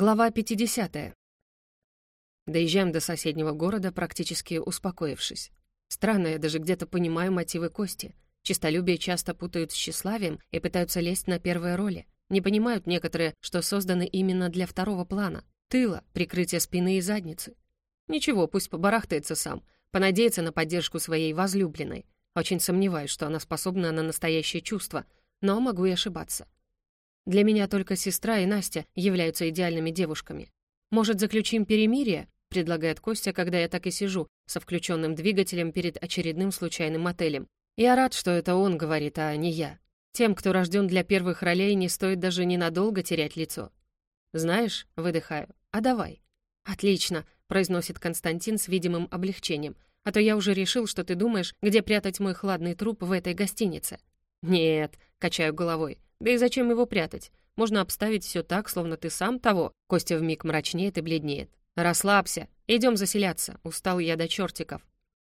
Глава 50. Доезжаем до соседнего города, практически успокоившись. Странно, я даже где-то понимаю мотивы Кости. Чистолюбие часто путают с тщеславием и пытаются лезть на первые роли. Не понимают некоторые, что созданы именно для второго плана. Тыла, прикрытия спины и задницы. Ничего, пусть побарахтается сам, понадеется на поддержку своей возлюбленной. Очень сомневаюсь, что она способна на настоящее чувство, но могу и ошибаться. Для меня только сестра и Настя являются идеальными девушками. Может, заключим перемирие?» — предлагает Костя, когда я так и сижу, со включенным двигателем перед очередным случайным мотелем. Я рад, что это он говорит, а не я. Тем, кто рожден для первых ролей, не стоит даже ненадолго терять лицо. «Знаешь», — выдыхаю, — «а давай». «Отлично», — произносит Константин с видимым облегчением, «а то я уже решил, что ты думаешь, где прятать мой хладный труп в этой гостинице». «Нет», — качаю головой, да и зачем его прятать? Можно обставить все так, словно ты сам того. Костя вмиг мрачнеет и бледнеет. «Расслабься. Идем заселяться. Устал я до чертиков».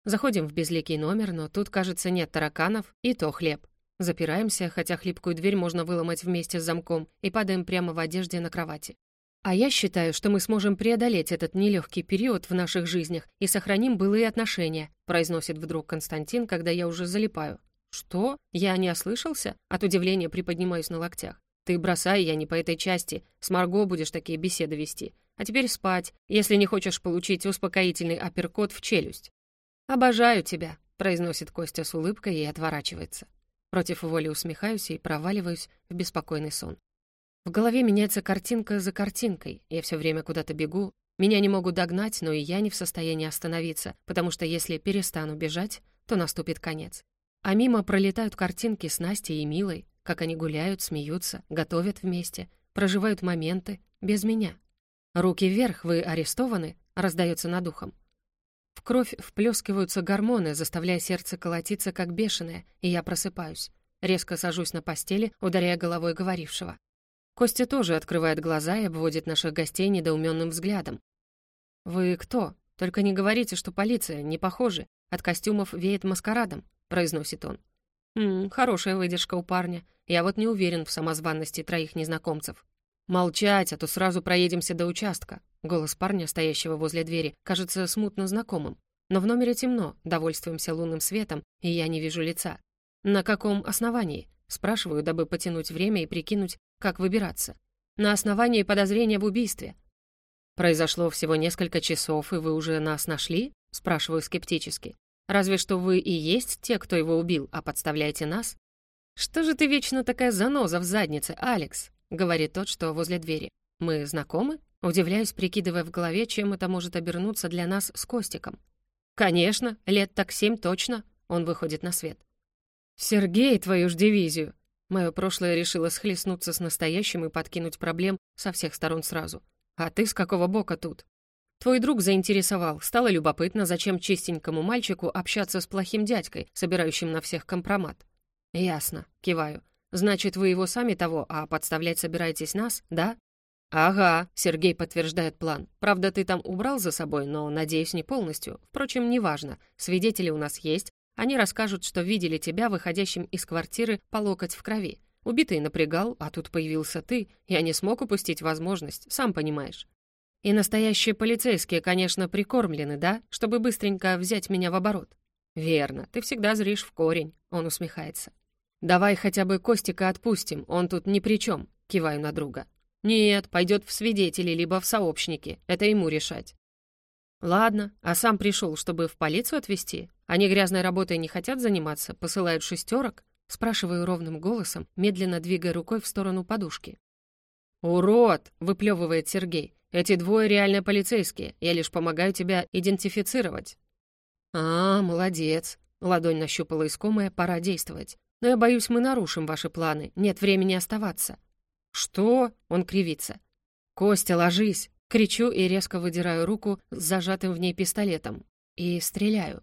Заходим в безликий номер, но тут, кажется, нет тараканов, и то хлеб. Запираемся, хотя хлипкую дверь можно выломать вместе с замком, и падаем прямо в одежде на кровати. А я считаю, что мы сможем преодолеть этот нелегкий период в наших жизнях и сохраним былые отношения, произносит вдруг Константин, когда я уже залипаю. «Что? Я не ослышался?» От удивления приподнимаюсь на локтях. «Ты бросай, я не по этой части. С Марго будешь такие беседы вести. А теперь спать, если не хочешь получить успокоительный апперкот в челюсть». «Обожаю тебя», — произносит Костя с улыбкой и отворачивается. Против воли усмехаюсь и проваливаюсь в беспокойный сон. В голове меняется картинка за картинкой. Я все время куда-то бегу. Меня не могут догнать, но и я не в состоянии остановиться, потому что если перестану бежать, то наступит конец. А мимо пролетают картинки с Настей и Милой, как они гуляют, смеются, готовят вместе, проживают моменты без меня. «Руки вверх, вы арестованы?» — раздается над ухом. В кровь вплескиваются гормоны, заставляя сердце колотиться, как бешеное, и я просыпаюсь. Резко сажусь на постели, ударяя головой говорившего. Костя тоже открывает глаза и обводит наших гостей недоуменным взглядом. «Вы кто? Только не говорите, что полиция, не похожи. От костюмов веет маскарадом. — произносит он. «Ммм, хорошая выдержка у парня. Я вот не уверен в самозванности троих незнакомцев». «Молчать, а то сразу проедемся до участка». Голос парня, стоящего возле двери, кажется смутно знакомым. Но в номере темно, довольствуемся лунным светом, и я не вижу лица. «На каком основании?» Спрашиваю, дабы потянуть время и прикинуть, как выбираться. «На основании подозрения в убийстве». «Произошло всего несколько часов, и вы уже нас нашли?» Спрашиваю скептически. Разве что вы и есть те, кто его убил, а подставляете нас? Что же ты вечно такая заноза в заднице, Алекс? Говорит тот, что возле двери. Мы знакомы? Удивляюсь, прикидывая в голове, чем это может обернуться для нас с Костиком. Конечно, лет так семь точно. Он выходит на свет. Сергей, твою ж дивизию. Мое прошлое решило схлестнуться с настоящим и подкинуть проблем со всех сторон сразу. А ты с какого бока тут? Твой друг заинтересовал. Стало любопытно, зачем чистенькому мальчику общаться с плохим дядькой, собирающим на всех компромат. Ясно, киваю. Значит, вы его сами того, а подставлять собираетесь нас, да? Ага, Сергей подтверждает план. Правда, ты там убрал за собой, но, надеюсь, не полностью. Впрочем, неважно. Свидетели у нас есть. Они расскажут, что видели тебя выходящим из квартиры по локоть в крови. Убитый напрягал, а тут появился ты. Я не смог упустить возможность, сам понимаешь. И настоящие полицейские, конечно, прикормлены, да, чтобы быстренько взять меня в оборот. Верно, ты всегда зришь в корень, он усмехается. Давай хотя бы Костика отпустим, он тут ни при чем, киваю на друга. Нет, пойдет в свидетели, либо в сообщники, это ему решать. Ладно, а сам пришел, чтобы в полицию отвезти? Они грязной работой не хотят заниматься, посылают шестерок? Спрашиваю ровным голосом, медленно двигая рукой в сторону подушки. «Урод!» — выплевывает Сергей. Эти двое реально полицейские, я лишь помогаю тебя идентифицировать». «А, молодец». Ладонь нащупала искомое, пора действовать. «Но я боюсь, мы нарушим ваши планы, нет времени оставаться». «Что?» — он кривится. «Костя, ложись!» Кричу и резко выдираю руку с зажатым в ней пистолетом. И стреляю.